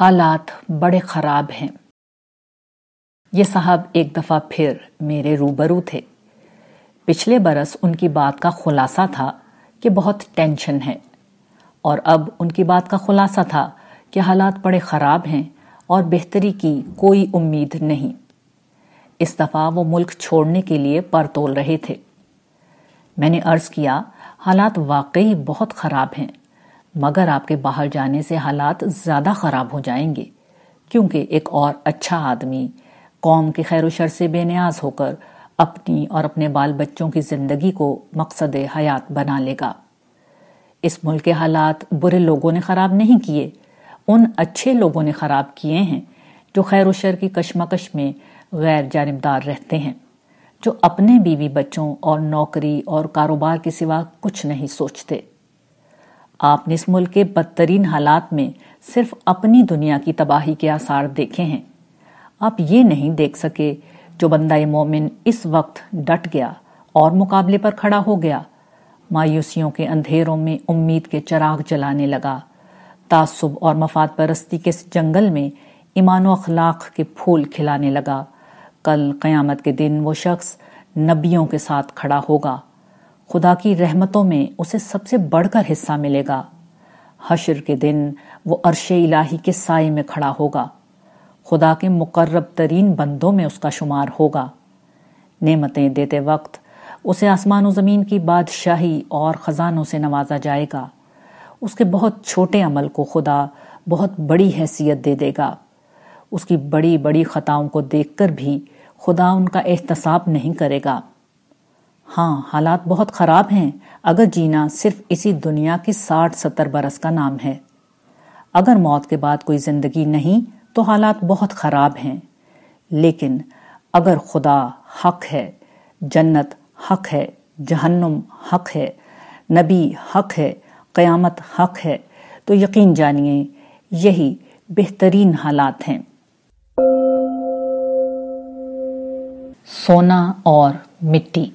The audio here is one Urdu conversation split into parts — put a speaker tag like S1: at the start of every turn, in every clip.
S1: حالات بڑے خراب ہیں۔ یہ صاحب ایک دفعہ پھر میرے روبرو تھے۔ پچھلے برس ان کی بات کا خلاصہ تھا کہ بہت ٹینشن ہے اور اب ان کی بات کا خلاصہ تھا کہ حالات بڑے خراب ہیں اور بہتری کی کوئی امید نہیں۔ اس دفعہ وہ ملک چھوڑنے کے لیے پر تول رہے تھے۔ میں نے عرض کیا، حالات واقعی بہت خراب ہیں۔ مگر آپ کے باہر جانے سے حالات زیادہ خراب ہو جائیں گے، کیونکہ ایک اور اچھا آدمی قوم کے خیر و شر سے بے نیاز ہو کر اپنی اور اپنے بال بچوں کی زندگی کو مقصد حیات بنا لے گا۔ اس ملک کے حالات برے لوگوں نے خراب نہیں کیے، ان اچھے لوگوں نے خراب کیے ہیں جو خیر و شر کی کشمکش میں غیر جانبدار رہتے ہیں، جو اپنے بیوی بچوں اور نوکری اور کاروبار کے سوا کچھ نہیں سوچتے۔ آپ نے اس ملک کے بدترین حالات میں صرف اپنی دنیا کی تباہی کے آثار دیکھے ہیں۔ آپ یہ نہیں دیکھ سکے جو بندہ مومن اس وقت ڈٹ گیا اور مقابلے پر کھڑا ہو گیا۔ مایوسیوں کے اندھیروں میں امید کے چراغ جلانے لگا۔ تعصب اور مفاد پرستی کے جنگل میں ایمان و اخلاق کے پھول کھلانے لگا۔ کل قیامت کے دن وہ شخص نبیوں کے ساتھ کھڑا ہوگا۔ خدا کی رحمتوں میں اسے سب سے بڑھ کر حصہ ملے گا۔ حشر کے دن وہ عرش الہی کے سائے میں کھڑا ہوگا۔ خدا کے مقرب ترین بندوں میں اس کا شمار ہوگا۔ نعمتیں دیتے وقت اسے آسمان و زمین کی بادشاہی اور خزانوں سے نوازا جائے گا۔ اس کے بہت چھوٹے عمل کو خدا بہت بڑی حیثیت دے دے گا۔ اس کی بڑی بڑی خطاؤں کو دیکھ کر بھی خدا ان کا احتساب نہیں کرے گا۔ ہاں حالات بہت خراب ہیں۔ اگر جینا صرف اسی دنیا کی ساٹھ ستر برس کا نام ہے۔ اگر موت کے بعد کوئی زندگی نہیں، تو حالات بہت خراب ہیں۔ لیکن اگر خدا حق ہے، جنت حق ہے، جہنم حق ہے، نبی حق ہے، قیامت حق ہے، تو یقین جانیے، یہی بہترین حالات ہیں۔ سونا اور مٹی۔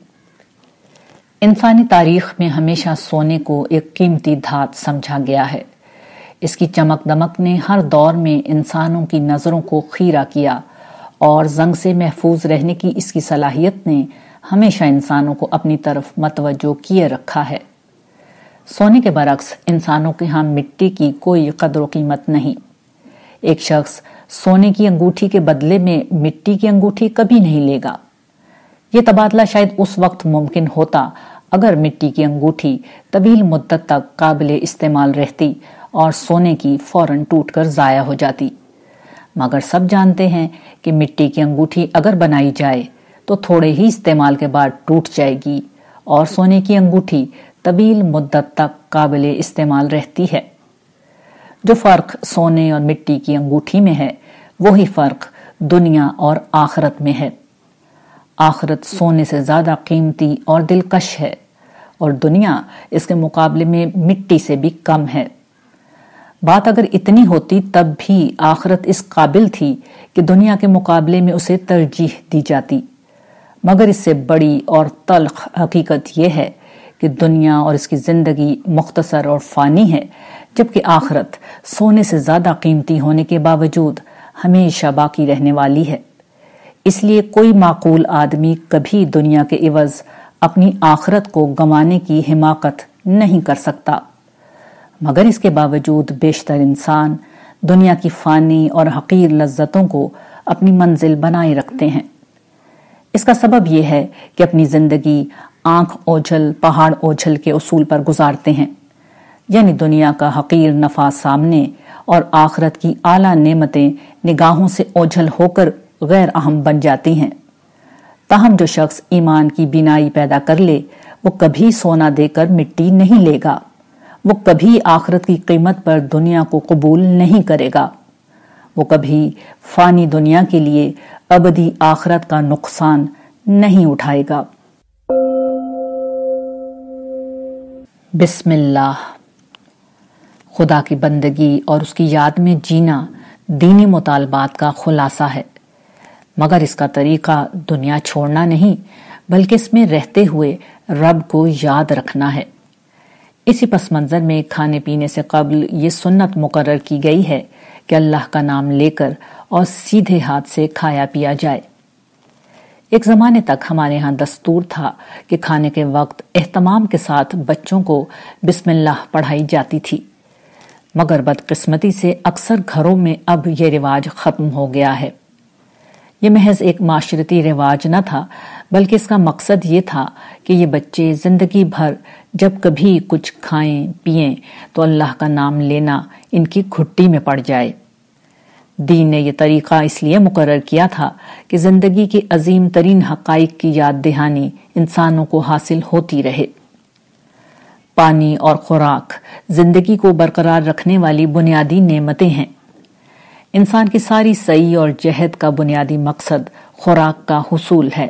S1: انسانی تاریخ میں ہمیشہ سونے کو ایک قیمتی دھات سمجھا گیا ہے۔ اس کی چمک دمک نے ہر دور میں انسانوں کی نظروں کو خیرہ کیا اور زنگ سے محفوظ رہنے کی اس کی صلاحیت نے ہمیشہ انسانوں کو اپنی طرف متوجہ کیے رکھا ہے۔ سونے کے برعکس، انسانوں کے ہاں مٹی کی کوئی قدر و قیمت نہیں۔ ایک شخص سونے کی انگوٹھی کے بدلے میں مٹی کی انگوٹھی کبھی نہیں لے گا۔ یہ تبادلہ شاید اس وقت ممکن ہوتا اگر مٹی کی انگوٹھی طویل مدت تک قابل استعمال رہتی اور سونے کی فوراً ٹوٹ کر ضائع ہو جاتی۔ مگر سب جانتے ہیں کہ مٹی کی انگوٹھی اگر بنائی جائے تو تھوڑے ہی استعمال کے بعد ٹوٹ جائے گی اور سونے کی انگوٹھی طویل مدت تک قابل استعمال رہتی ہے۔ جو فرق سونے اور مٹی کی انگوٹھی میں ہے، وہی فرق دنیا اور آخرت میں ہے۔ آخرت سونے سے زیادہ قیمتی اور دلکش ہے اور دنیا اس کے مقابلے میں مٹی سے بھی کم ہے۔ بات اگر اتنی ہوتی تب بھی آخرت اس قابل تھی کہ دنیا کے مقابلے میں اسے ترجیح دی جاتی۔ مگر اس سے بڑی اور تلخ حقیقت یہ ہے کہ دنیا اور اس کی زندگی مختصر اور فانی ہے، جبکہ آخرت سونے سے زیادہ قیمتی ہونے کے باوجود ہمیشہ باقی رہنے والی ہے۔ اس لیے کوئی معقول آدمی کبھی دنیا کے عوض اپنی آخرت کو گنوانے کی حماقت نہیں کر سکتا۔ مگر اس کے باوجود بیشتر انسان دنیا کی فانی اور حقیر لذتوں کو اپنی منزل بنائے رکھتے ہیں۔ اس کا سبب یہ ہے کہ اپنی زندگی آنکھ اوجھل، پہاڑ اوجھل کے اصول پر گزارتے ہیں۔ یعنی دنیا کا حقیر نفع سامنے اور آخرت کی اعلیٰ نعمتیں نگاہوں سے اوجھل ہو کر غیر اہم بن جاتی ہیں۔ تاہم جو شخص ایمان کی بینائی پیدا کر لے، وہ کبھی سونا دے کر مٹی نہیں لے گا۔ وہ کبھی آخرت کی قیمت پر دنیا کو قبول نہیں کرے گا۔ وہ کبھی فانی دنیا کے لیے ابدی آخرت کا نقصان نہیں اٹھائے گا۔ بسم اللہ۔ خدا کی بندگی اور اس کی یاد میں جینا دینی مطالبات کا خلاصہ ہے۔ مگر اس کا طریقہ دنیا چھوڑنا نہیں، بلکہ اس میں رہتے ہوئے رب کو یاد رکھنا ہے۔ اسی پس منظر میں کھانے پینے سے قبل یہ سنت مقرر کی گئی ہے کہ اللہ کا نام لے کر اور سیدھے ہاتھ سے کھایا پیا جائے۔ ایک زمانے تک ہمارے ہاں دستور تھا کہ کھانے کے وقت اہتمام کے ساتھ بچوں کو بسم اللہ پڑھائی جاتی تھی۔ مگر بدقسمتی سے اکثر گھروں میں اب یہ رواج ختم ہو گیا ہے۔ یہ محض ایک معاشرتی رواج نہ تھا، بلکہ اس کا مقصد یہ تھا کہ یہ بچے زندگی بھر جب کبھی کچھ کھائیں پیئیں تو اللہ کا نام لینا ان کی کھٹی میں پڑ جائے۔ دین نے یہ طریقہ اس لیے مقرر کیا تھا کہ زندگی کی عظیم ترین حقائق کی یاد دہانی انسانوں کو حاصل ہوتی رہے۔ پانی اور خوراک زندگی کو برقرار رکھنے والی بنیادی نعمتیں ہیں۔ انسان کی ساری سعی اور جہد کا بنیادی مقصد خوراک کا حصول ہے۔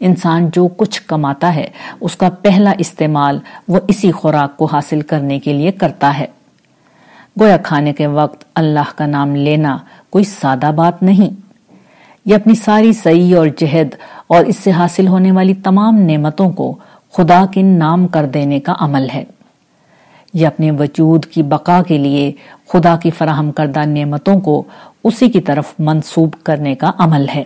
S1: انسان جو کچھ کماتا ہے، اس کا پہلا استعمال وہ اسی خوراک کو حاصل کرنے کے لیے کرتا ہے۔ گویا کھانے کے وقت اللہ کا نام لینا کوئی سادہ بات نہیں۔ یہ اپنی ساری سعی اور جہد اور اس سے حاصل ہونے والی تمام نعمتوں کو خدا کے نام کر دینے کا عمل ہے۔ یہ اپنے وجود کی بقا کے لیے خدا کی فراہم کردہ نعمتوں کو اسی کی طرف منسوب کرنے کا عمل ہے۔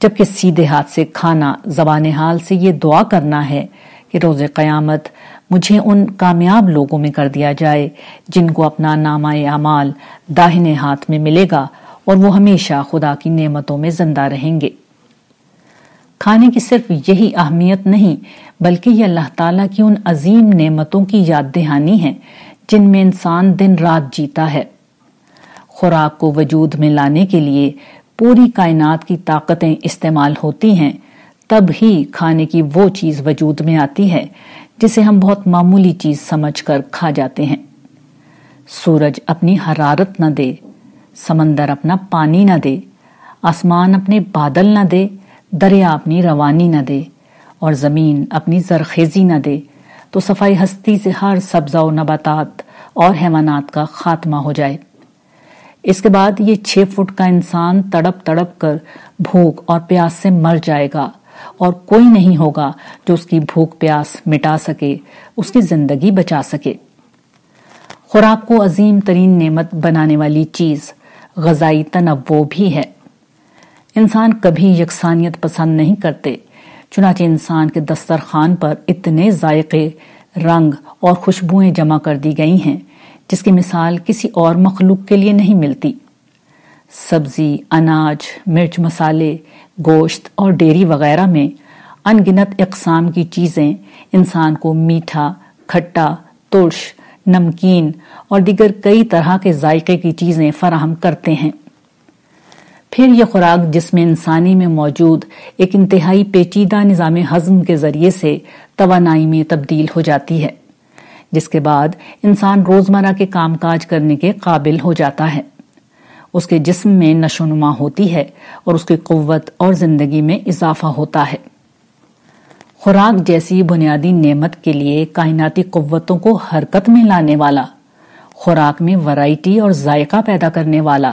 S1: جبکہ سیدھے ہاتھ سے کھانا، زبان حال سے یہ دعا کرنا ہے کہ روز قیامت مجھے ان کامیاب لوگوں میں کر دیا جائے جن کو اپنا نامہ اعمال داہنے ہاتھ میں ملے گا اور وہ ہمیشہ خدا کی نعمتوں میں زندہ رہیں گے۔ کھانے کی صرف یہی اہمیت نہیں بلکہ یہ اللہ تعالیٰ کی ان عظیم نعمتوں کی یاد دہانی ہے جن میں انسان دن رات جیتا ہے۔ خوراک کو وجود میں لانے کے لیے پوری کائنات کی طاقتیں استعمال ہوتی ہیں، تب ہی کھانے کی وہ چیز وجود میں آتی ہے جسے ہم بہت معمولی چیز سمجھ کر کھا جاتے ہیں۔ سورج اپنی حرارت نہ دے، سمندر اپنا پانی نہ دے، آسمان اپنے بادل نہ دے، دریا اپنی روانی نہ دے۔ اور زمین اپنی زرخیزی نہ دے، تو صفائی ہستی سے ہر سبزہ و نباتات اور حیوانات کا خاتمہ ہو جائے۔ اس کے بعد یہ چھ فٹ کا انسان تڑپ تڑپ کر بھوک اور پیاس سے مر جائے گا، اور کوئی نہیں ہوگا جو اس کی بھوک پیاس مٹا سکے، اس کی زندگی بچا سکے۔ خوراک کو عظیم ترین نعمت بنانے والی چیز غذائی تنوع بھی ہے۔ انسان کبھی یکسانیت پسند نہیں کرتے۔ چنانچہ انسان کے دسترخوان پر اتنے ذائقے، رنگ اور خوشبوئیں جمع کر دی گئی ہیں، جس کی مثال کسی اور مخلوق کے لیے نہیں ملتی۔ سبزی، اناج، مرچ مسالے، گوشت اور ڈیری وغیرہ میں ان گنت اقسام کی چیزیں انسان کو میٹھا، کھٹا، ترش، نمکین اور دیگر کئی طرح کے ذائقے کی چیزیں فراہم کرتے ہیں۔ پھر یہ خوراک جس میں انسانی میں موجود ایک انتہائی پیچیدہ نظام ہضم کے ذریعے سے توانائی میں تبدیل ہو جاتی ہے، جس کے بعد انسان روزمرہ کے کام کاج کرنے کے قابل ہو جاتا ہے۔ اس کے جسم میں نشو نما ہوتی ہے اور اس کی قوت اور زندگی میں اضافہ ہوتا ہے۔ خوراک جیسی بنیادی نعمت کے لیے کائناتی قوتوں کو حرکت میں لانے والا، خوراک میں ورائٹی اور ذائقہ پیدا کرنے والا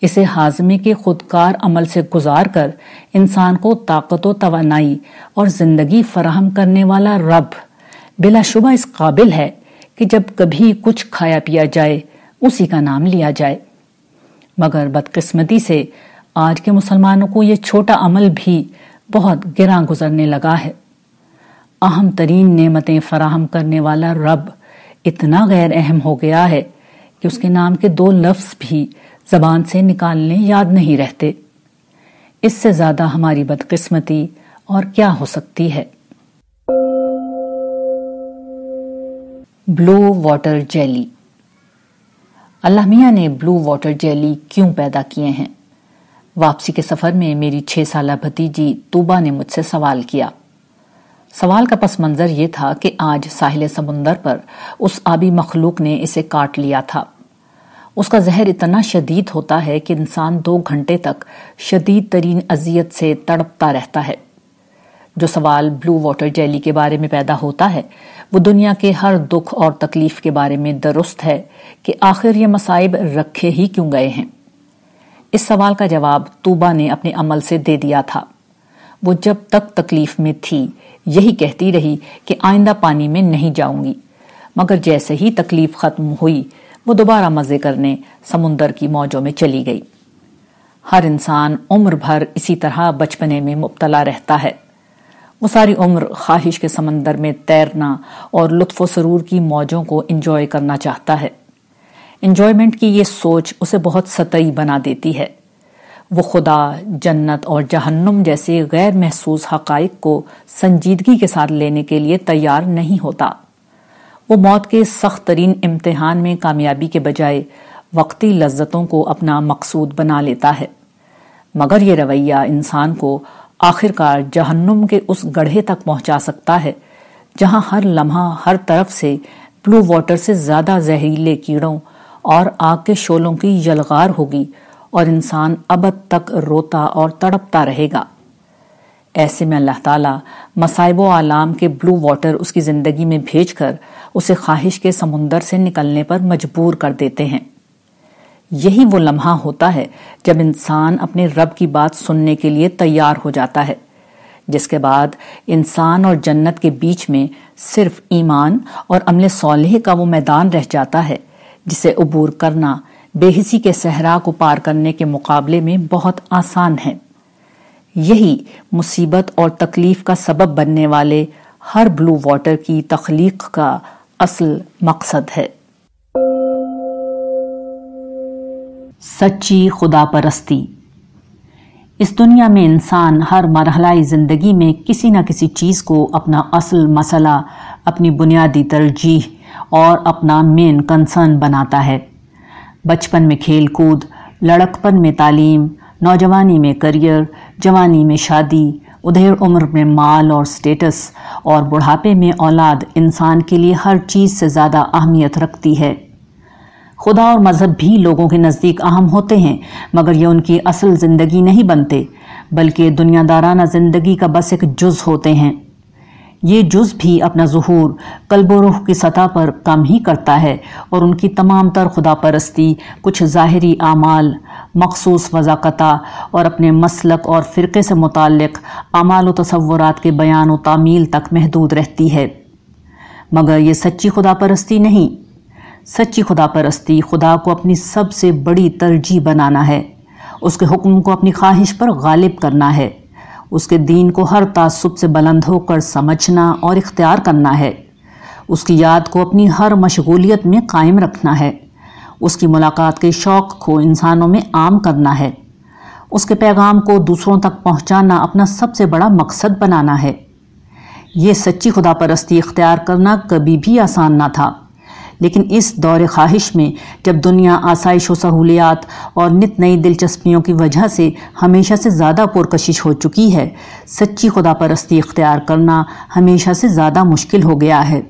S1: اسے ہاضمے کے خودکار عمل سے گزار کر انسان کو طاقت و توانائی اور زندگی فراہم کرنے والا رب بلا شبہ اس قابل ہے کہ جب کبھی کچھ کھایا پیا جائے، اسی کا نام لیا جائے۔ مگر بدقسمتی سے آج کے مسلمانوں کو یہ چھوٹا عمل بھی بہت گراں گزرنے لگا ہے۔ اہم ترین نعمتیں فراہم کرنے والا رب اتنا غیر اہم ہو گیا ہے کہ اس کے نام کے دو لفظ بھی زبان سے نکالنے یاد نہیں رہتے۔ اس سے زیادہ ہماری بدقسمتی اور کیا ہو سکتی ہے؟ بلو واٹر جیلی۔ اللہ میاں نے بلو واٹر جیلی کیوں پیدا کیے ہیں؟ واپسی کے سفر میں میری چھ سالہ بھتیجی توبا نے مجھ سے سوال کیا۔ سوال کا پس منظر یہ تھا کہ آج ساحل سمندر پر اس آبی مخلوق نے اسے کاٹ لیا تھا۔ اس کا زہر اتنا شدید ہوتا ہے کہ انسان دو گھنٹے تک شدید ترین اذیت سے تڑپتا رہتا ہے۔ جو سوال بلو واٹر جیلی کے بارے میں پیدا ہوتا ہے، وہ دنیا کے ہر دکھ اور تکلیف کے بارے میں درست ہے کہ آخر یہ مصائب رکھے ہی کیوں گئے ہیں۔ اس سوال کا جواب توبا نے اپنے عمل سے دے دیا تھا۔ وہ جب تک تکلیف میں تھی، یہی کہتی رہی کہ آئندہ پانی میں نہیں جاؤں گی۔ مگر جیسے ہی تکلیف ختم ہوئی وہ دوبارہ مزے کرنے سمندر کی موجوں میں چلی گئی۔ ہر انسان عمر بھر اسی طرح بچپنے میں مبتلا رہتا ہے۔ وہ ساری عمر خواہش کے سمندر میں تیرنا اور لطف و سرور کی موجوں کو انجوائے کرنا چاہتا ہے۔ انجوائمنٹ کی یہ سوچ اسے بہت سطعی بنا دیتی ہے۔ وہ خدا، جنت اور جہنم جیسے غیر محسوس حقائق کو سنجیدگی کے ساتھ لینے کے لیے تیار نہیں ہوتا۔ وہ موت کے سخت ترین امتحان میں کامیابی کے بجائے وقتی لذتوں کو اپنا مقصود بنا لیتا ہے۔ مگر یہ رویہ انسان کو آخر کار جہنم کے اس گڑھے تک پہنچا سکتا ہے، جہاں ہر لمحہ ہر طرف سے بلو واٹر سے زیادہ زہریلے کیڑوں اور آگ کے شولوں کی یلغار ہوگی اور انسان ابد تک روتا اور تڑپتا رہے گا۔ ایسے میں اللہ تعالیٰ مسائب و عالام کے بلو واٹر اس کی زندگی میں بھیج کر اسے خواہش کے سمندر سے نکلنے پر مجبور کر دیتے ہیں۔ یہی وہ لمحہ ہوتا ہے جب انسان اپنے رب کی بات سننے کے لیے تیار ہو جاتا ہے، جس کے بعد انسان اور جنت کے بیچ میں صرف ایمان اور عمل صالح کا وہ میدان رہ جاتا ہے، جسے عبور کرنا بے حسی کے صحرا کو پار کرنے کے مقابلے میں بہت آسان ہے۔ یہی مصیبت اور تکلیف کا سبب بننے والے ہر بلو واٹر کی تخلیق کا اصل مقصد ہے۔ سچی خدا پرستی۔ اس دنیا میں انسان ہر مرحلہ زندگی میں کسی نہ کسی چیز کو اپنا اصل مسئلہ، اپنی بنیادی ترجیح اور اپنا مین کنسرن بناتا ہے۔ بچپن میں کھیل کود، لڑکپن میں تعلیم، نوجوانی میں کریئر جوانی میں شادی، ادھیر عمر میں مال اور سٹیٹس اور بڑھاپے میں اولاد انسان کے لیے ہر چیز سے زیادہ اہمیت رکھتی ہے۔ خدا اور مذہب بھی لوگوں کے نزدیک اہم ہوتے ہیں، مگر یہ ان کی اصل زندگی نہیں بنتے، بلکہ دنیا دارانہ زندگی کا بس ایک جز ہوتے ہیں۔ یہ جز بھی اپنا ظہور قلب و روح کی سطح پر کم ہی کرتا ہے اور ان کی تمام تر خدا پرستی، کچھ ظاہری اعمال، مخصوص وضاقتہ اور اپنے مسلک اور فرقے سے متعلق اعمال و تصورات کے بیان و تعمیل تک محدود رہتی ہے۔ مگر یہ سچی خدا پرستی نہیں۔ سچی خدا پرستی خدا کو اپنی سب سے بڑی ترجیح بنانا ہے۔ اس کے حکم کو اپنی خواہش پر غالب کرنا ہے۔ اس کے دین کو ہر تعصب سے بلند ہو کر سمجھنا اور اختیار کرنا ہے۔ اس کی یاد کو اپنی ہر مشغولیت میں قائم رکھنا ہے۔ اس کی ملاقات کے شوق کو انسانوں میں عام کرنا ہے۔ اس کے پیغام کو دوسروں تک پہنچانا اپنا سب سے بڑا مقصد بنانا ہے۔ یہ سچی خدا پرستی اختیار کرنا کبھی بھی آسان نہ تھا۔ لیکن اس دور خواہش میں جب دنیا آسائش و سہولیات اور نت نئی دلچسپیوں کی وجہ سے ہمیشہ سے زیادہ پرکشش ہو چکی ہے، سچی خدا پرستی اختیار کرنا ہمیشہ سے زیادہ مشکل ہو گیا ہے۔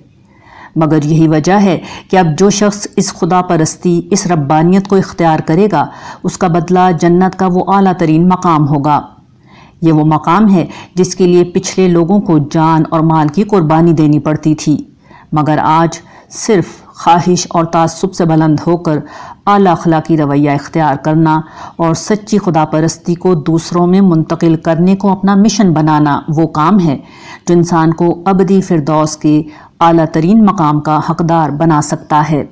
S1: مگر یہی وجہ ہے کہ اب جو شخص اس خدا پرستی، اس ربانیت کو اختیار کرے گا، اس کا بدلہ جنت کا وہ اعلیٰ ترین مقام ہوگا۔ یہ وہ مقام ہے جس کے لیے پچھلے لوگوں کو جان اور مال کی قربانی دینی پڑتی تھی۔ مگر آج صرف خواہش اور تعصب سے بلند ہو کر اعلیٰ اخلاقی رویہ اختیار کرنا اور سچی خدا پرستی کو دوسروں میں منتقل کرنے کو اپنا مشن بنانا وہ کام ہے جو انسان کو ابدی فردوس کے اعلیٰ ترین مقام کا حقدار بنا سکتا ہے۔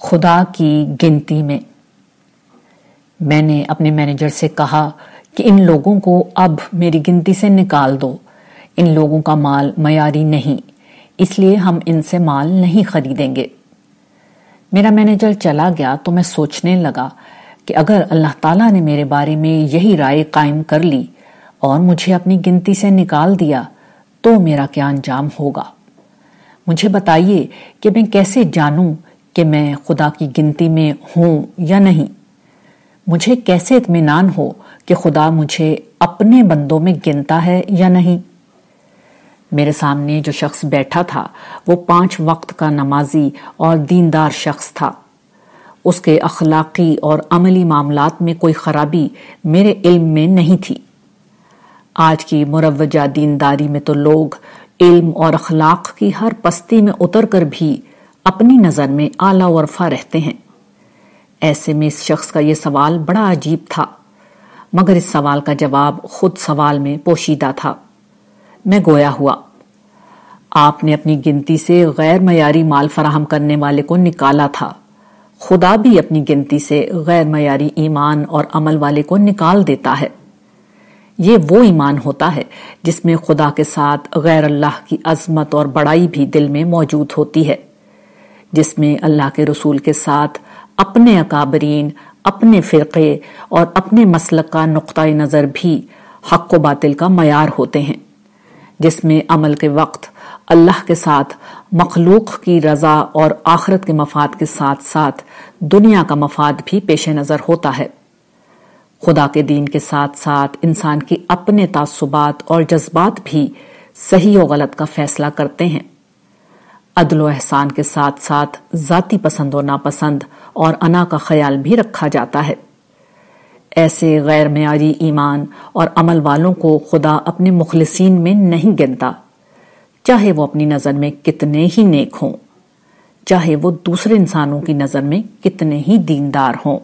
S1: خدا کی گنتی میں میں نے اپنے مینیجر سے کہا کہ ان لوگوں کو اب میری گنتی سے نکال دو۔ ان لوگوں کا مال معیاری نہیں۔ اس لیے ہم ان سے مال نہیں خریدیں گے۔ میرا مینیجر چلا گیا تو میں سوچنے لگا کہ اگر اللہ تعالیٰ نے میرے بارے میں یہی رائے قائم کر لی اور مجھے اپنی گنتی سے نکال دیا تو میرا کیا انجام ہوگا؟ مجھے بتائیے کہ میں کیسے جانوں کہ میں خدا کی گنتی میں ہوں یا نہیں؟ مجھے کیسے اطمینان ہو کہ خدا مجھے اپنے بندوں میں گنتا ہے یا نہیں؟ میرے سامنے جو شخص بیٹھا تھا، وہ پانچ وقت کا نمازی اور دیندار شخص تھا۔ اس کے اخلاقی اور عملی معاملات میں کوئی خرابی میرے علم میں نہیں تھی۔ آج کی مروجہ دینداری میں تو لوگ علم اور اخلاق کی ہر پستی میں اتر کر بھی اپنی نظر میں اعلی ورفا رہتے ہیں۔ ایسے میں اس شخص کا یہ سوال بڑا عجیب تھا، مگر اس سوال کا جواب خود سوال میں پوشیدہ تھا۔ میں گویا ہوا۔ آپ نے اپنی گنتی سے غیر معیاری مال فراہم کرنے والے کو نکالا تھا۔ خدا بھی اپنی گنتی سے غیر معیاری ایمان اور عمل والے کو نکال دیتا ہے۔ یہ وہ ایمان ہوتا ہے جس میں خدا کے ساتھ غیر اللہ کی عظمت اور بڑائی بھی دل میں موجود ہوتی ہے، جس میں اللہ کے رسول کے ساتھ اپنے اکابرین، اپنے فرقے اور اپنے مسلک کا نقطۂ نظر بھی حق و باطل کا معیار ہوتے ہیں۔ جس میں عمل کے وقت اللہ کے ساتھ، مخلوق کی رضا اور آخرت کے مفاد کے ساتھ ساتھ دنیا کا مفاد بھی پیش نظر ہوتا ہے۔ خدا کے دین کے ساتھ ساتھ انسان کی اپنے تعصبات اور جذبات بھی صحیح و غلط کا فیصلہ کرتے ہیں۔ عدل و احسان کے ساتھ ساتھ ذاتی پسند و ناپسند اور انا کا خیال بھی رکھا جاتا ہے۔ ایسے غیر معیاری ایمان اور عمل والوں کو خدا اپنے مخلصین میں نہیں گنتا۔ چاہے وہ اپنی نظر میں کتنے ہی نیک ہوں، چاہے وہ دوسرے انسانوں کی نظر میں کتنے ہی دیندار ہوں۔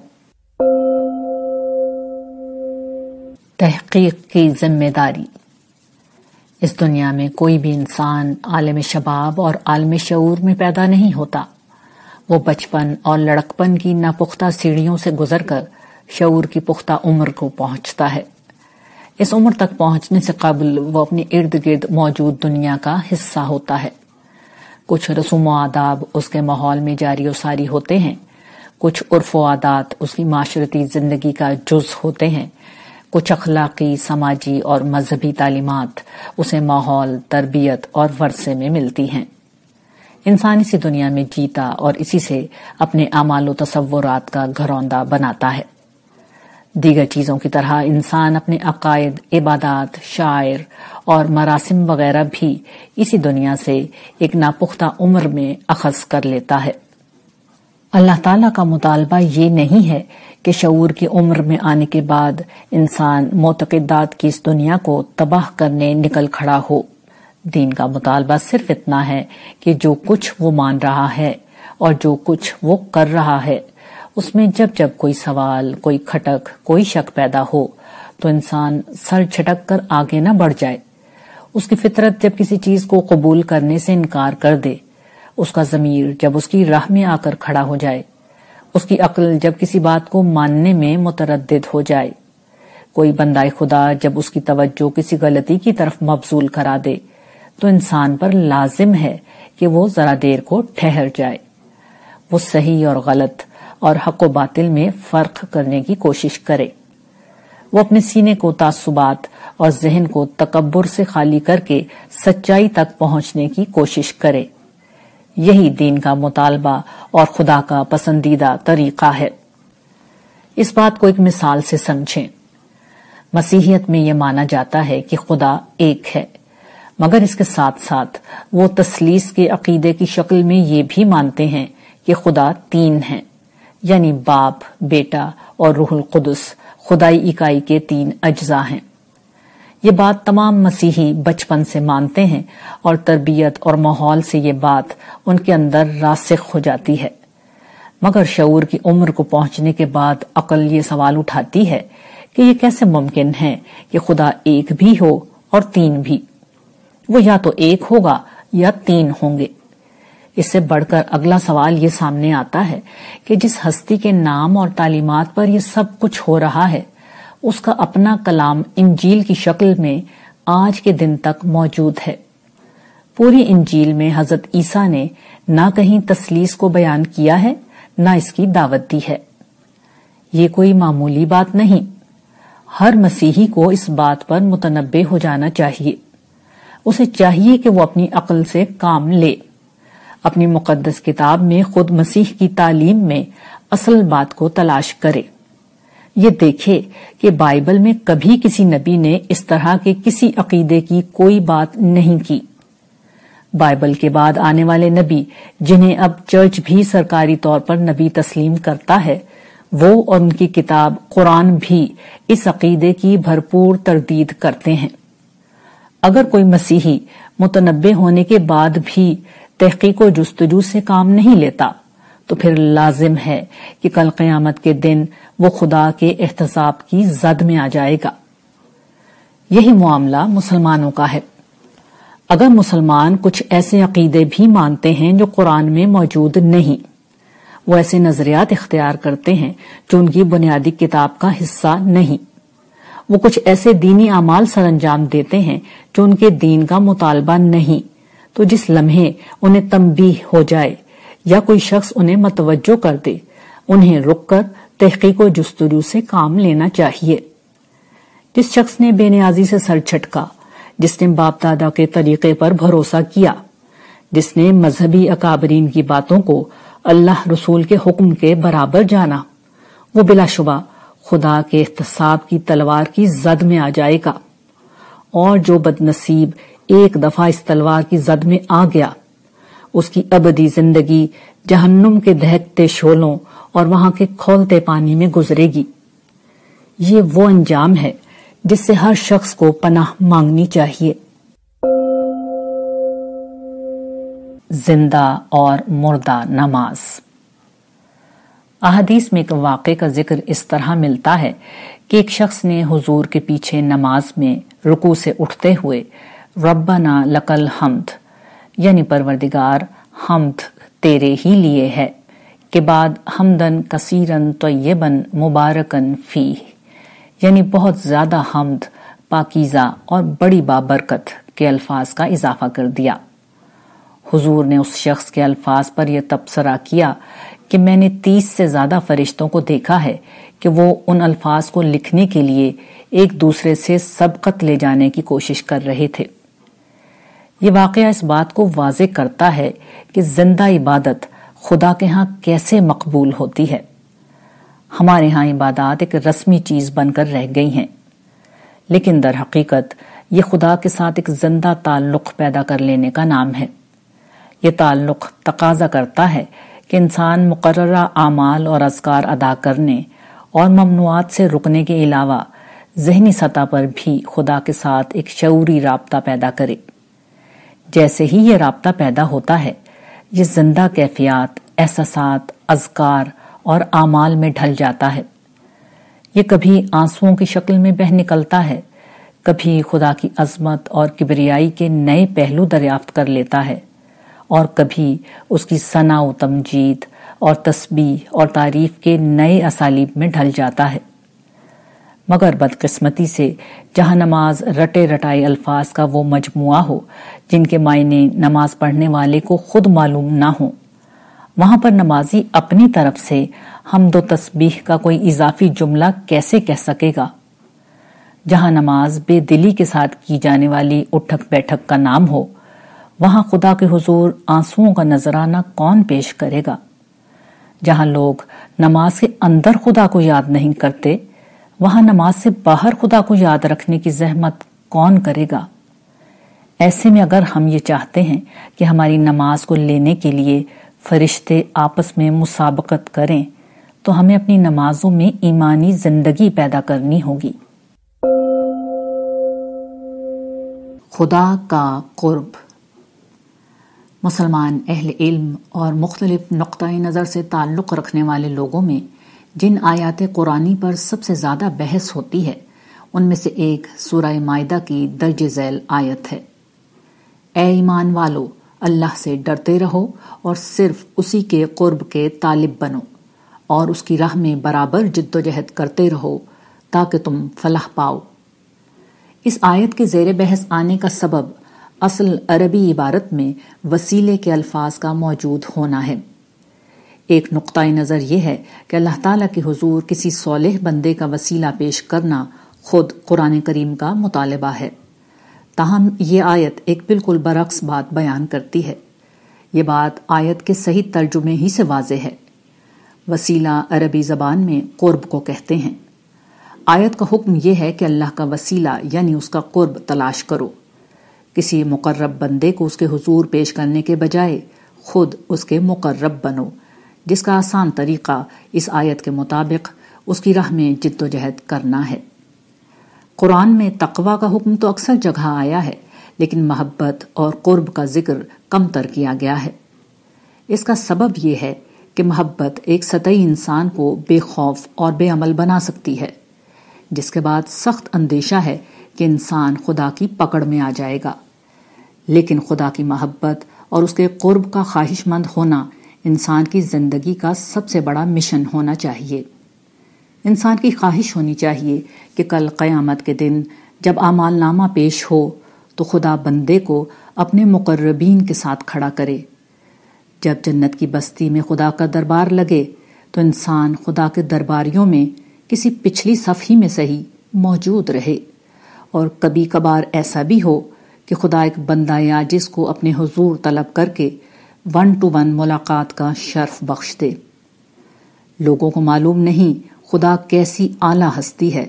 S1: تحقیق کی ذمہ داری۔ اس دنیا میں کوئی بھی انسان عالم شباب اور عالم شعور میں پیدا نہیں ہوتا۔ وہ بچپن اور لڑکپن کی ناپختہ سیڑھیوں سے گزر کر شعور کی پختہ عمر کو پہنچتا ہے۔ اس عمر تک پہنچنے سے قبل وہ اپنے ارد گرد موجود دنیا کا حصہ ہوتا ہے۔ کچھ رسوم و آداب اس کے ماحول میں جاری و ساری ہوتے ہیں۔ کچھ عرف و عادات اس کی معاشرتی زندگی کا جز ہوتے ہیں۔ کچھ اخلاقی، سماجی اور مذہبی تعلیمات اسے ماحول، تربیت اور ورثے میں ملتی ہیں۔ انسان اسی دنیا میں جیتا اور اسی سے اپنے اعمال و تصورات کا گھروندہ بناتا ہے۔ دیگر چیزوں کی طرح انسان اپنے عقائد، عبادات، شاعر اور مراسم وغیرہ بھی اسی دنیا سے ایک ناپختہ عمر میں اخذ کر لیتا ہے۔ اللہ تعالیٰ کا مطالبہ یہ نہیں ہے کہ شعور کی عمر میں آنے کے بعد انسان معتقدات کی اس دنیا کو تباہ کرنے نکل کھڑا ہو۔ دین کا مطالبہ صرف اتنا ہے کہ جو کچھ وہ مان رہا ہے اور جو کچھ وہ کر رہا ہے۔ اس میں جب جب کوئی سوال، کوئی کھٹک، کوئی شک پیدا ہو، تو انسان سر چھٹک کر آگے نہ بڑھ جائے۔ اس کی فطرت جب کسی چیز کو قبول کرنے سے انکار کر دے۔ اس کا ضمیر جب اس کی راہ میں آ کر کھڑا ہو جائے۔ اس کی عقل جب کسی بات کو ماننے میں متردد ہو جائے۔ کوئی بندہ خدا جب اس کی توجہ کسی غلطی کی طرف مبزول کرا دے، تو انسان پر لازم ہے کہ وہ ذرا دیر کو ٹھہر جائے۔ وہ صحیح اور غلط اور حق و باطل میں فرق کرنے کی کوشش کرے۔ وہ اپنے سینے کو تعصبات اور ذہن کو تکبر سے خالی کر کے سچائی تک پہنچنے کی کوشش کرے۔ یہی دین کا مطالبہ اور خدا کا پسندیدہ طریقہ ہے۔ اس بات کو ایک مثال سے سمجھیں۔ مسیحیت میں یہ مانا جاتا ہے کہ خدا ایک ہے، مگر اس کے ساتھ ساتھ وہ تسلیس کے عقیدے کی شکل میں یہ بھی مانتے ہیں کہ خدا تین ہیں۔ یعنی باپ، بیٹا اور روح القدس، خدائی اکائی کے تین اجزاء ہیں۔ یہ بات تمام مسیحی بچپن سے مانتے ہیں اور تربیت اور ماحول سے یہ بات ان کے اندر راسخ ہو جاتی ہے۔ مگر شعور کی عمر کو پہنچنے کے بعد عقل یہ سوال اٹھاتی ہے کہ یہ کیسے ممکن ہے کہ خدا ایک بھی ہو اور تین بھی۔ وہ یا تو ایک ہوگا یا تین ہوں گے۔ اس سے بڑھ کر اگلا سوال یہ سامنے آتا ہے کہ جس ہستی کے نام اور تعلیمات پر یہ سب کچھ ہو رہا ہے، اس کا اپنا کلام انجیل کی شکل میں آج کے دن تک موجود ہے۔ پوری انجیل میں حضرت عیسیٰ نے نہ کہیں تسلیس کو بیان کیا ہے، نہ اس کی دعوت دی ہے۔ یہ کوئی معمولی بات نہیں۔ ہر مسیحی کو اس بات پر متنبع ہو جانا چاہیے۔ اسے چاہیے کہ وہ اپنی عقل سے کام لے۔ اپنی مقدس کتاب میں خود مسیح کی تعلیم میں اصل بات کو تلاش کرے۔ یہ دیکھے کہ بائبل میں کبھی کسی نبی نے اس طرح کے کسی عقیدے کی کوئی بات نہیں کی۔ بائبل کے بعد آنے والے نبی جنہیں اب چرچ بھی سرکاری طور پر نبی تسلیم کرتا ہے، وہ اور ان کی کتاب قرآن بھی اس عقیدے کی بھرپور تردید کرتے ہیں۔ اگر کوئی مسیحی متنبع ہونے کے بعد بھی تحقیق و جستجو سے کام نہیں لیتا۔ تو پھر لازم ہے کہ کل قیامت کے دن وہ خدا کے احتساب کی زد میں آ جائے گا۔ یہی معاملہ مسلمانوں کا ہے۔ اگر مسلمان کچھ ایسے عقیدے بھی مانتے ہیں جو قرآن میں موجود نہیں، وہ ایسے نظریات اختیار کرتے ہیں جو ان کی بنیادی کتاب کا حصہ نہیں۔ وہ کچھ ایسے دینی اعمال سر انجام دیتے ہیں جو ان کے دین کا مطالبہ نہیں۔ تو جس لمحے انہیں تنبیہ ہو جائے یا کوئی شخص انہیں متوجہ کر دے، انہیں رک کر تحقیق و جستجو سے کام لینا چاہیے۔ جس شخص نے بے نیازی سے سر چھٹکا، جس نے باپ دادا کے طریقے پر بھروسہ کیا، جس نے مذہبی اکابرین کی باتوں کو اللہ رسول کے حکم کے برابر جانا، وہ بلا شبہ خدا کے احتساب کی تلوار کی زد میں آ جائے گا۔ اور جو بد نصیب ایک دفعہ اس تلوار کی زد میں آ گیا۔ اس کی ابدی زندگی جہنم کے دہتے شولوں اور وہاں کے کھولتے پانی میں گزرے گی۔ یہ وہ انجام ہے جس سے ہر شخص کو پناہ مانگنی چاہیے۔ زندہ اور مردہ نماز۔ احادیث میں ایک واقعے کا ذکر اس طرح ملتا ہے کہ ایک شخص نے حضور کے پیچھے نماز میں رکو سے اٹھتے ہوئے ربنا لکل حمد۔ یعنی پروردگار، حمد تیرے ہی لیے ہے۔ کے بعد حمدن کثیرن طیبن مبارکن فی یعنی بہت زیادہ حمد، پاکیزہ اور بڑی بابرکت کے الفاظ کا اضافہ کر دیا۔ حضور نے اس شخص کے الفاظ پر یہ تبصرہ کیا کہ میں نے تیس سے زیادہ فرشتوں کو دیکھا ہے کہ وہ ان الفاظ کو لکھنے کے لیے ایک دوسرے سے سبقت لے جانے کی کوشش کر رہے تھے۔ یہ واقعہ اس بات کو واضح کرتا ہے کہ زندہ عبادت خدا کے ہاں کیسے مقبول ہوتی ہے۔ ہمارے ہاں عبادات ایک رسمی چیز بن کر رہ گئی ہیں۔ لیکن در حقیقت یہ خدا کے ساتھ ایک زندہ تعلق پیدا کر لینے کا نام ہے۔ یہ تعلق تقاضا کرتا ہے کہ انسان مقررہ اعمال اور اذکار ادا کرنے اور ممنوعات سے رکنے کے علاوہ ذہنی سطح پر بھی خدا کے ساتھ ایک شعوری رابطہ پیدا کرے۔ جیسے ہی یہ رابطہ پیدا ہوتا ہے، یہ زندہ کیفیات، احساسات، اذکار اور اعمال میں ڈھل جاتا ہے۔ یہ کبھی آنسوؤں کی شکل میں بہ نکلتا ہے، کبھی خدا کی عظمت اور کبریائی کے نئے پہلو دریافت کر لیتا ہے، اور کبھی اس کی ثنا و تمجید اور تسبیح اور تعریف کے نئے اسالیب میں ڈھل جاتا ہے۔ مگر بدقسمتی سے جہاں نماز رٹے رٹائے الفاظ کا وہ مجموعہ ہو جن کے معنی نماز پڑھنے والے کو خود معلوم نہ ہو وہاں پر نمازی اپنی طرف سے حمد و تسبیح کا کوئی اضافی جملہ کیسے کہہ سکے گا؟ جہاں نماز بے دلی کے ساتھ کی جانے والی اٹھک بیٹھک کا نام ہو، وہاں خدا کے حضور آنسوؤں کا نذرانہ کون پیش کرے گا؟ جہاں لوگ نماز کے اندر خدا کو یاد نہیں کرتے، وہاں نماز سے باہر خدا کو یاد رکھنے کی زحمت کون کرے گا؟ ایسے میں اگر ہم یہ چاہتے ہیں کہ ہماری نماز کو لینے کے لیے فرشتے آپس میں مسابقت کریں، تو ہمیں اپنی نمازوں میں ایمانی زندگی پیدا کرنی ہوگی۔ خدا کا قرب۔ مسلمان اہل علم اور مختلف نقطۂ نظر سے تعلق رکھنے والے لوگوں میں جن آیات قرآنی پر سب سے زیادہ بحث ہوتی ہے، ان میں سے ایک سورہ معدہ کی درج ذیل آیت ہے۔ اے ایمان والو، اللہ سے ڈرتے رہو اور صرف اسی کے قرب کے طالب بنو اور اس کی راہ میں برابر جد و جہد کرتے رہو تاکہ تم فلاح پاؤ۔ اس آیت کے زیر بحث آنے کا سبب اصل عربی عبارت میں وسیلے کے الفاظ کا موجود ہونا ہے۔ ایک نقطۂ نظر یہ ہے کہ اللہ تعالیٰ کے حضور کسی صالح بندے کا وسیلہ پیش کرنا خود قرآن کریم کا مطالبہ ہے۔ تاہم، یہ آیت ایک بالکل برعکس بات بیان کرتی ہے۔ یہ بات آیت کے صحیح ترجمے ہی سے واضح ہے۔ وسیلہ عربی زبان میں قرب کو کہتے ہیں۔ آیت کا حکم یہ ہے کہ اللہ کا وسیلہ یعنی اس کا قرب تلاش کرو۔ کسی مقرب بندے کو اس کے حضور پیش کرنے کے بجائے خود اس کے مقرب بنو، جس کا آسان طریقہ اس آیت کے مطابق اس کی راہ میں جد و جہد کرنا ہے۔ قرآن میں تقوی کا حکم تو اکثر جگہ آیا ہے، لیکن محبت اور قرب کا ذکر کم تر کیا گیا ہے۔ اس کا سبب یہ ہے کہ محبت ایک سطحی انسان کو بے خوف اور بے عمل بنا سکتی ہے، جس کے بعد سخت اندیشہ ہے کہ انسان خدا کی پکڑ میں آ جائے گا۔ لیکن خدا کی محبت اور اس کے قرب کا خواہش مند ہونا انسان کی زندگی کا سب سے بڑا مشن ہونا چاہیے۔ انسان کی خواہش ہونی چاہیے کہ کل قیامت کے دن جب اعمال نامہ پیش ہو تو خدا بندے کو اپنے مقربین کے ساتھ کھڑا کرے۔ جب جنت کی بستی میں خدا کا دربار لگے تو انسان خدا کے درباریوں میں کسی پچھلی صف ہی میں صحیح موجود رہے۔ اور کبھی کبھار ایسا بھی ہو کہ خدا ایک بندہ یا جس کو اپنے حضور طلب کر کے ون ٹو ون ملاقات کا شرف بخش دے۔ لوگوں کو معلوم نہیں خدا کیسی اعلی ہستی ہے۔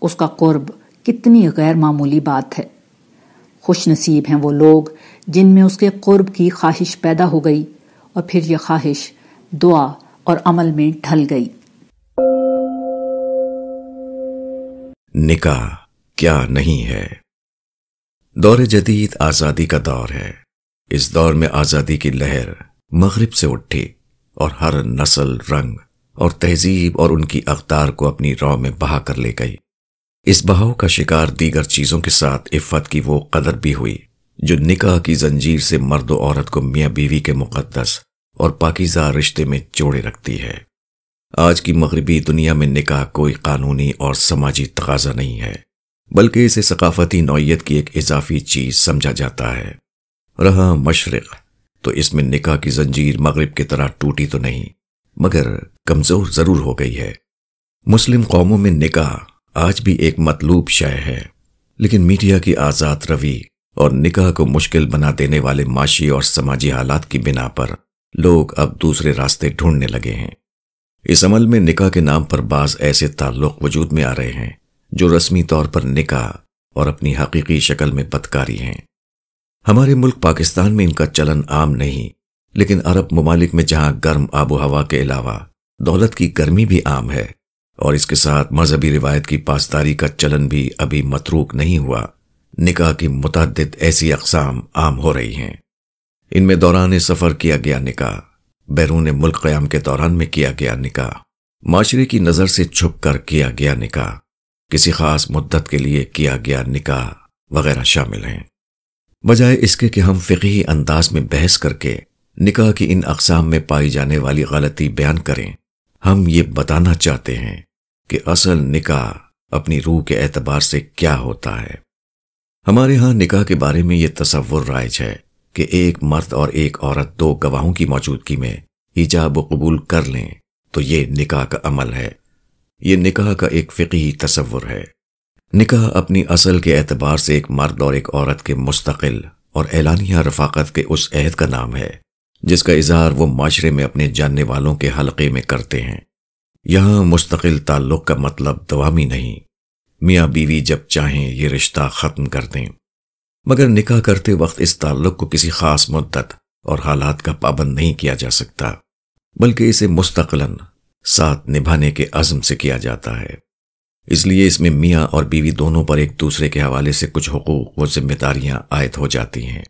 S1: اس کا قرب کتنی غیر معمولی بات ہے۔ خوش نصیب ہیں وہ لوگ جن میں اس کے قرب کی خواہش پیدا ہو گئی اور پھر یہ خواہش دعا اور عمل میں ڈھل گئی۔
S2: نکاح کیا نہیں ہے۔ دور جدید آزادی کا دور ہے۔ اس دور میں آزادی کی لہر مغرب سے اٹھی اور ہر نسل رنگ اور تہذیب اور ان کی اقدار کو اپنی رو میں بہا کر لے گئی۔ اس بہاؤ کا شکار دیگر چیزوں کے ساتھ عفت کی وہ قدر بھی ہوئی، جو نکاح کی زنجیر سے مرد و عورت کو میاں بیوی کے مقدس اور پاکیزہ رشتے میں جوڑے رکھتی ہے۔ آج کی مغربی دنیا میں نکاح کوئی قانونی اور سماجی تقاضا نہیں ہے، بلکہ اسے ثقافتی نوعیت کی ایک اضافی چیز سمجھا جاتا ہے۔ رہا مشرق، تو اس میں نکاح کی زنجیر مغرب کی طرح ٹوٹی تو نہیں۔ مگر کمزور ضرور ہو گئی ہے۔ مسلم قوموں میں نکاح آج بھی ایک مطلوب شے ہے، لیکن میڈیا کی آزاد روی اور نکاح کو مشکل بنا دینے والے معاشی اور سماجی حالات کی بنا پر لوگ اب دوسرے راستے ڈھونڈنے لگے ہیں۔ اس عمل میں نکاح کے نام پر بعض ایسے تعلق وجود میں آ رہے ہیں جو رسمی طور پر نکاح اور اپنی حقیقی شکل میں بدکاری ہیں۔ ہمارے ملک پاکستان میں ان کا چلن عام نہیں لیکن عرب ممالک میں جہاں گرم آب و ہوا کے علاوہ دولت کی گرمی بھی عام ہے اور اس کے ساتھ مذہبی روایت کی پاسداری کا چلن بھی ابھی متروک نہیں ہوا، نکاح کی متعدد ایسی اقسام عام ہو رہی ہیں۔ ان میں دوران سفر کیا گیا نکاح، بیرون ملک قیام کے دوران میں کیا گیا نکاح، معاشرے کی نظر سے چھپ کر کیا گیا نکاح، کسی خاص مدت کے لیے کیا گیا نکاح وغیرہ شامل ہیں۔ بجائے اس کے کہ ہم فقہی انداز میں بحث کر کے نکاح کی ان اقسام میں پائی جانے والی غلطی بیان کریں۔ ہم یہ بتانا چاہتے ہیں کہ اصل نکاح اپنی روح کے اعتبار سے کیا ہوتا ہے۔ ہمارے ہاں نکاح کے بارے میں یہ تصور رائج ہے کہ ایک مرد اور ایک عورت دو گواہوں کی موجودگی میں ایجاب و قبول کر لیں تو یہ نکاح کا عمل ہے۔ یہ نکاح کا ایک فقی تصور ہے۔ نکاح اپنی اصل کے اعتبار سے ایک مرد اور ایک عورت کے مستقل اور اعلانیہ رفاقت کے اس عہد کا نام ہے۔ جس کا اظہار وہ معاشرے میں اپنے جاننے والوں کے حلقے میں کرتے ہیں۔ یہاں مستقل تعلق کا مطلب دوامی نہیں۔ میاں بیوی جب چاہیں یہ رشتہ ختم کر دیں۔ مگر نکاح کرتے وقت اس تعلق کو کسی خاص مدت اور حالات کا پابند نہیں کیا جا سکتا، بلکہ اسے مستقلاً ساتھ نبھانے کے عزم سے کیا جاتا ہے۔ اس لیے اس میں میاں اور بیوی دونوں پر ایک دوسرے کے حوالے سے کچھ حقوق و ذمہ داریاں عائد ہو جاتی ہیں۔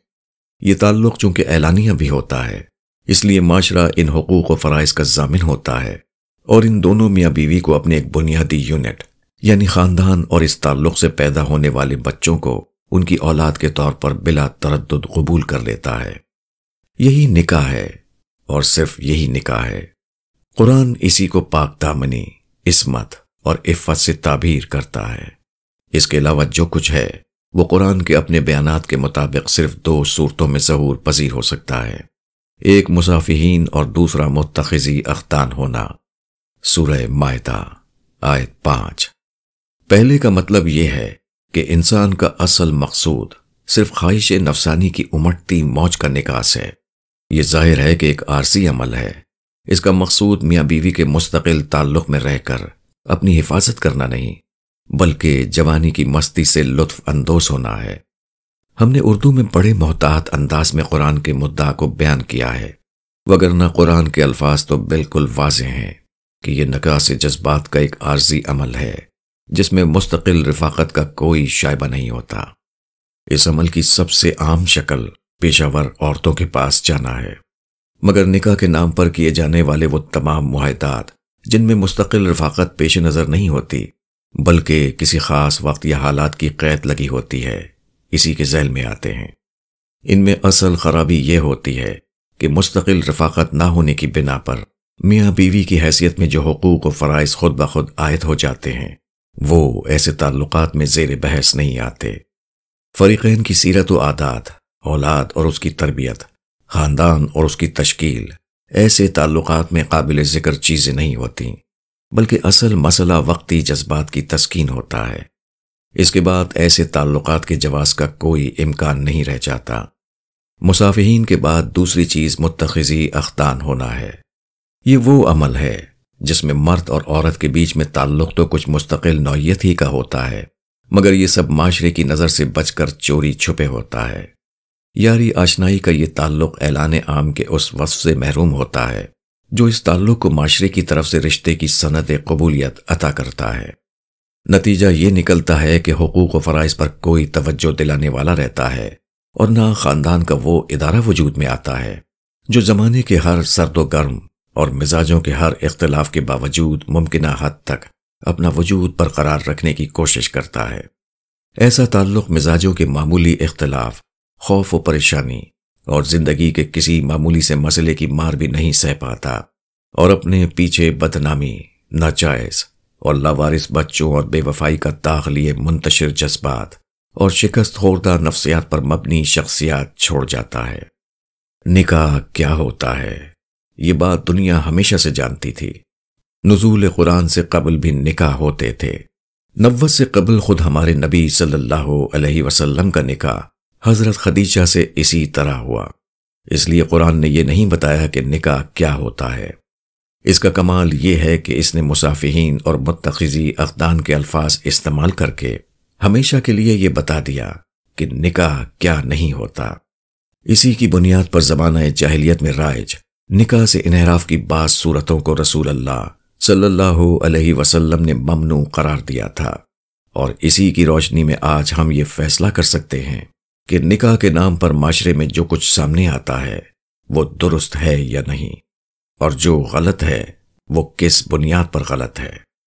S2: یہ تعلق چونکہ اعلانیہ بھی ہوتا ہے۔ اس لیے معاشرہ ان حقوق و فرائض کا ضامن ہوتا ہے اور ان دونوں میاں بیوی کو اپنے ایک بنیادی یونٹ یعنی خاندان اور اس تعلق سے پیدا ہونے والے بچوں کو ان کی اولاد کے طور پر بلا تردد قبول کر لیتا ہے۔ یہی نکاح ہے اور صرف یہی نکاح ہے۔ قرآن اسی کو پاک دامنی، عصمت اور عفت سے تعبیر کرتا ہے۔ اس کے علاوہ جو کچھ ہے وہ قرآن کے اپنے بیانات کے مطابق صرف دو صورتوں میں ظہور پذیر ہو سکتا ہے۔ ایک مسافہین اور دوسرا متخذی اختان ہونا۔ سورہ معدہ آیت پانچ۔ پہلے کا مطلب یہ ہے کہ انسان کا اصل مقصود صرف خواہش نفسانی کی امٹتی موج کا نکاس ہے۔ یہ ظاہر ہے کہ ایک عارضی عمل ہے۔ اس کا مقصود میاں بیوی کے مستقل تعلق میں رہ کر اپنی حفاظت کرنا نہیں۔ بلکہ جوانی کی مستی سے لطف اندوز ہونا ہے۔ ہم نے اردو میں بڑے محتاط انداز میں قرآن کے مدعا کو بیان کیا ہے۔ وگرنہ قرآن کے الفاظ تو بالکل واضح ہیں کہ یہ نکاح جذبات کا ایک عارضی عمل ہے، جس میں مستقل رفاقت کا کوئی شائبہ نہیں ہوتا۔ اس عمل کی سب سے عام شکل پیشہ ور عورتوں کے پاس جانا ہے۔ مگر نکاح کے نام پر کیے جانے والے وہ تمام معاہدات جن میں مستقل رفاقت پیش نظر نہیں ہوتی بلکہ کسی خاص وقت یا حالات کی قید لگی ہوتی ہے، اسی کے ذہن میں آتے ہیں۔ ان میں اصل خرابی یہ ہوتی ہے کہ مستقل رفاقت نہ ہونے کی بنا پر میاں بیوی کی حیثیت میں جو حقوق و فرائض خود بخود عائد ہو جاتے ہیں، وہ ایسے تعلقات میں زیر بحث نہیں آتے۔ فریقین کی سیرت و عادات، اولاد اور اس کی تربیت، خاندان اور اس کی تشکیل، ایسے تعلقات میں قابل ذکر چیزیں نہیں ہوتی بلکہ اصل مسئلہ وقتی جذبات کی تسکین ہوتا ہے۔ اس کے بعد ایسے تعلقات کے جواز کا کوئی امکان نہیں رہ جاتا۔ مسافہین کے بعد دوسری چیز متخذی اختان ہونا ہے۔ یہ وہ عمل ہے جس میں مرد اور عورت کے بیچ میں تعلق تو کچھ مستقل نوعیت ہی کا ہوتا ہے، مگر یہ سب معاشرے کی نظر سے بچ کر چوری چھپے ہوتا ہے۔ یاری آشنائی کا یہ تعلق اعلان عام کے اس وصف سے محروم ہوتا ہے۔ جو اس تعلق کو معاشرے کی طرف سے رشتے کی صنعت قبولیت عطا کرتا ہے۔ نتیجہ یہ نکلتا ہے کہ حقوق و فرائض پر کوئی توجہ دلانے والا رہتا ہے اور نہ خاندان کا وہ ادارہ وجود میں آتا ہے جو زمانے کے ہر سرد و گرم اور مزاجوں کے ہر اختلاف کے باوجود ممکنہ حد تک اپنا وجود برقرار رکھنے کی کوشش کرتا ہے۔ ایسا تعلق مزاجوں کے معمولی اختلاف، خوف و پریشانی اور زندگی کے کسی معمولی سے مسئلے کی مار بھی نہیں سہ پاتا اور اپنے پیچھے بدنامی، ناجائز اور لاوارث بچوں اور بے وفائی کا داغ لیے منتشر جذبات اور شکست خوردہ نفسیات پر مبنی شخصیات چھوڑ جاتا ہے۔ نکاح کیا ہوتا ہے؟ یہ بات دنیا ہمیشہ سے جانتی تھی۔ نزول قرآن سے قبل بھی نکاح ہوتے تھے۔ نوت سے قبل خود ہمارے نبی صلی اللہ علیہ وسلم کا نکاح۔ حضرت خدیجہ سے اسی طرح ہوا۔ اس لیے قرآن نے یہ نہیں بتایا کہ نکاح کیا ہوتا ہے۔ اس کا کمال یہ ہے کہ اس نے مسافہین اور متخذی اقدان کے الفاظ استعمال کر کے ہمیشہ کے لیے یہ بتا دیا کہ نکاح کیا نہیں ہوتا۔ اسی کی بنیاد پر زمانہ جاہلیت میں رائج نکاح سے انحراف کی بعض صورتوں کو رسول اللہ صلی اللہ علیہ وسلم نے ممنوع قرار دیا تھا۔ اور اسی کی روشنی میں آج ہم یہ فیصلہ کر سکتے ہیں۔ کہ نکاح کے نام پر معاشرے میں جو کچھ سامنے آتا ہے، وہ درست ہے یا نہیں؟ اور جو غلط ہے، وہ کس بنیاد پر غلط ہے؟